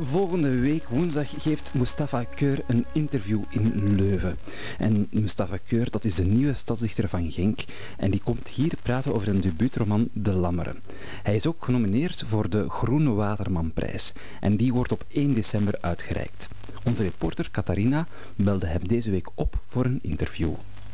Volgende week woensdag geeft Mustafa Keur een interview in Leuven. En Mustafa Keur, dat is de nieuwe stadsdichter van Genk. En die komt hier praten over zijn debuutroman De Lammeren. Hij is ook genomineerd voor de Groene Watermanprijs. En die wordt op 1 december uitgereikt. Onze reporter Catharina belde hem deze week op voor een interview.